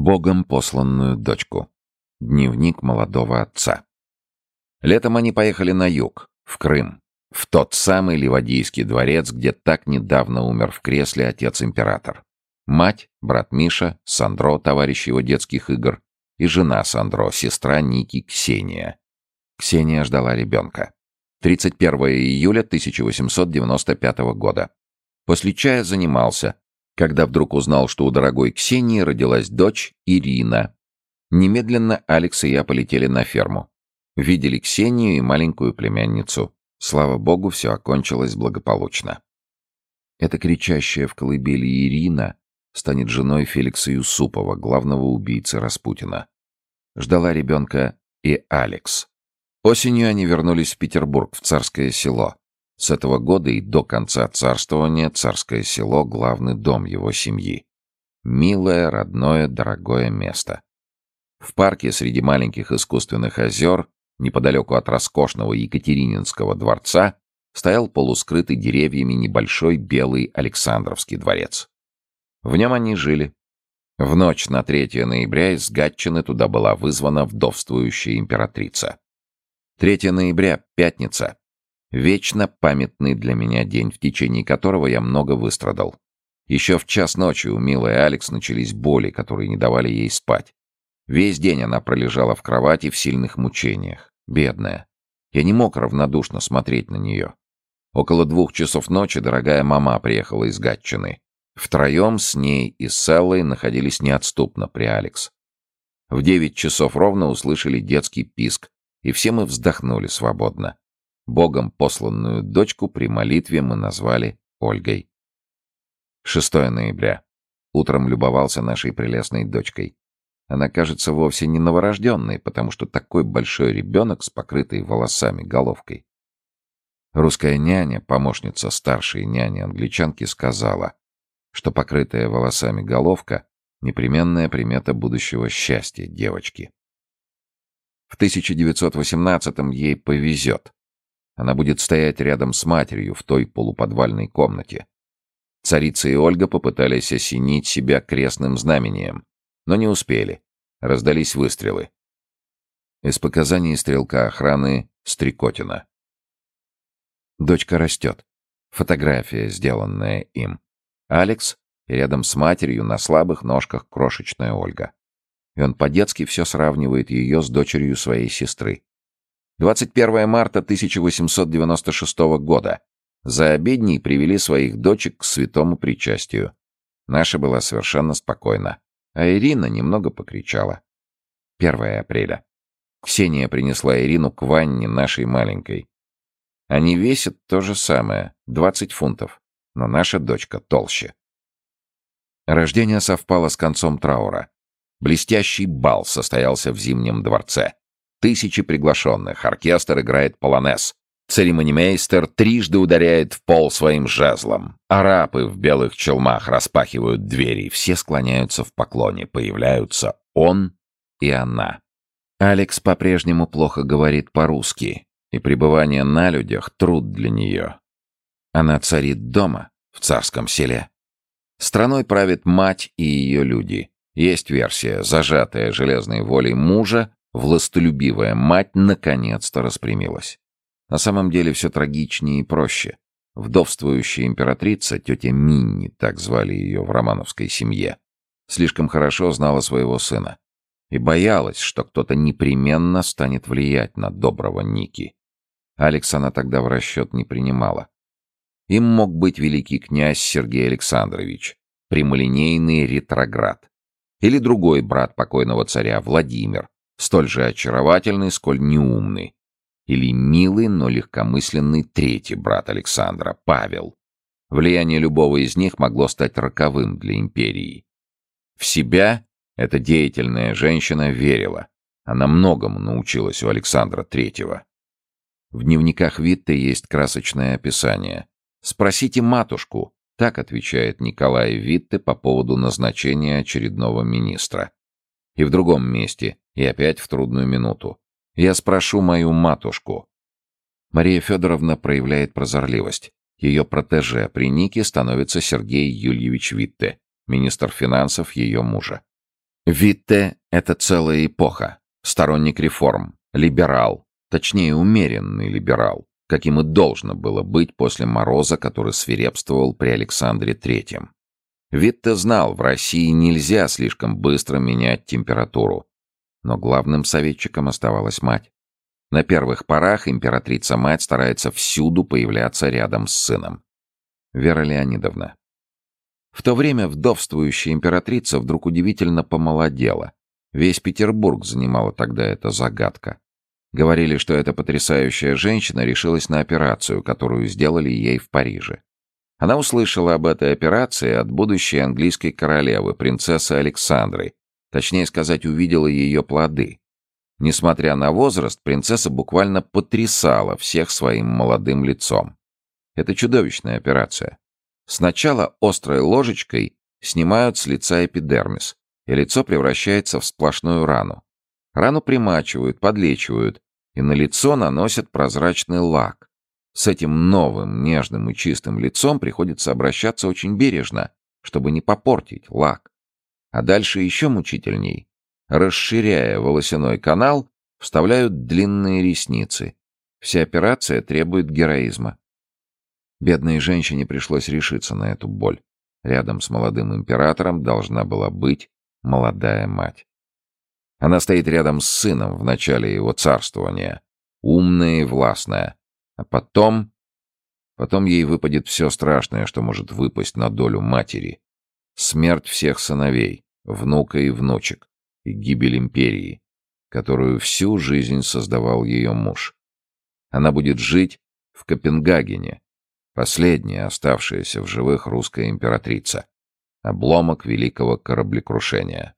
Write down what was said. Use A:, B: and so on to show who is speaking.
A: Богом посланную дочку. Дневник молодого отца. Летом они поехали на юг, в Крым, в тот самый Ливадийский дворец, где так недавно умер в кресле отец-император. Мать, брат Миша, Сандро, товарищ его детских игр, и жена Сандро, сестра Ники Ксения. Ксения ждала ребенка. 31 июля 1895 года. После чая занимался, когда вдруг узнал, что у дорогой Ксении родилась дочь Ирина. Немедленно Алекс и я полетели на ферму. Видели Ксению и маленькую племянницу. Слава богу, все окончилось благополучно. Эта кричащая в колыбели Ирина станет женой Феликса Юсупова, главного убийцы Распутина. Ждала ребенка и Алекс. Осенью они вернулись в Петербург, в Царское село. С этого года и до конца царствования Царское село — главный дом его семьи. Милое, родное, дорогое место. В парке среди маленьких искусственных озер, неподалеку от роскошного Екатерининского дворца, стоял полускрытый деревьями небольшой белый Александровский дворец. В нем они жили. В ночь на 3 ноября из Гатчины туда была вызвана вдовствующая императрица. 3 ноября, пятница. Вечно памятный для меня день, в течение которого я много выстрадал. Еще в час ночи у милой Алекс начались боли, которые не давали ей спать. Весь день она пролежала в кровати в сильных мучениях. Бедная. Я не мог равнодушно смотреть на нее. Около двух часов ночи дорогая мама приехала из Гатчины. Втроем с ней и с Селлой находились неотступно при Алекс. В девять часов ровно услышали детский писк, и все мы вздохнули свободно. Богом посланную дочку при молитве мы назвали Ольгой. 6 ноября. Утром любовался нашей прелестной дочкой. Она кажется вовсе не новорожденной, потому что такой большой ребенок с покрытой волосами головкой. Русская няня, помощница старшей няни-англичанки, сказала, что покрытая волосами головка — непременная примета будущего счастья девочки. В 1918-м ей повезет. Она будет стоять рядом с матерью в той полуподвальной комнате. Царица и Ольга попытались осенить себя крестным знамением, но не успели. Раздались выстрелы. Из показаний стрелка охраны Стрекотина. Дочка растет. Фотография, сделанная им. Алекс и рядом с матерью на слабых ножках крошечная Ольга и он по-детски все сравнивает ее с дочерью своей сестры. 21 марта 1896 года. За обедней привели своих дочек к святому причастию. Наша была совершенно спокойна, а Ирина немного покричала. 1 апреля. Ксения принесла Ирину к ванне нашей маленькой. Они весят то же самое, 20 фунтов, но наша дочка толще. Рождение совпало с концом траура. Блестящий бал состоялся в Зимнем дворце. Тысячи приглашенных, оркестр играет полонез. Церемонимейстер трижды ударяет в пол своим жезлом. Арапы в белых челмах распахивают двери, все склоняются в поклоне, появляются он и она. Алекс по-прежнему плохо говорит по-русски, и пребывание на людях — труд для нее. Она царит дома, в царском селе. Страной правит мать и ее люди. Есть версия, зажатая железной волей мужа, властолюбивая мать наконец-то распрямилась. На самом деле все трагичнее и проще. Вдовствующая императрица, тетя Минни, так звали ее в романовской семье, слишком хорошо знала своего сына и боялась, что кто-то непременно станет влиять на доброго Ники. Алекс она тогда в расчет не принимала. Им мог быть великий князь Сергей Александрович, прямолинейный ретроград, или другой брат покойного царя, Владимир, столь же очаровательный, сколь неумный. Или милый, но легкомысленный третий брат Александра, Павел. Влияние любого из них могло стать роковым для империи. В себя эта деятельная женщина верила. Она многому научилась у Александра Третьего. В дневниках Витте есть красочное описание. Спросите матушку, так отвечает Николай Витте по поводу назначения очередного министра. И в другом месте, и опять в трудную минуту. Я спрошу мою матушку. Мария Федоровна проявляет прозорливость. Ее протеже при Нике становится Сергей Юльевич Витте, министр финансов ее мужа. Витте — это целая эпоха. Сторонник реформ, либерал, точнее умеренный либерал, каким и должно было быть после мороза, который свирепствовал при Александре Третьем. Витте знал, в России нельзя слишком быстро менять температуру. Но главным советчиком оставалась мать. На первых порах императрица-мать старается всюду появляться рядом с сыном. Вера Леонидовна. В то время вдовствующая императрица вдруг удивительно помолодела. Весь Петербург занимала тогда эта загадка. Говорили, что эта потрясающая женщина решилась на операцию, которую сделали ей в Париже. Она услышала об этой операции от будущей английской королевы, принцессы Александры. Точнее сказать, увидела ее плоды. Несмотря на возраст, принцесса буквально потрясала всех своим молодым лицом. Это чудовищная операция. Сначала острой ложечкой снимают с лица эпидермис, и лицо превращается в сплошную рану. Рану примачивают, подлечивают, и на лицо наносят прозрачный лак. С этим новым, нежным и чистым лицом приходится обращаться очень бережно, чтобы не попортить лак. А дальше еще мучительней. Расширяя волосяной канал, вставляют длинные ресницы. Вся операция требует героизма. Бедной женщине пришлось решиться на эту боль. Рядом с молодым императором должна была быть молодая мать. Она стоит рядом с сыном в начале его царствования, умная и властная. А потом... Потом ей выпадет все страшное, что может выпасть на долю матери. Смерть всех сыновей, внука и внучек и гибель империи, которую всю жизнь создавал ее муж. Она будет жить в Копенгагене, последняя оставшаяся в живых русская императрица, обломок великого кораблекрушения.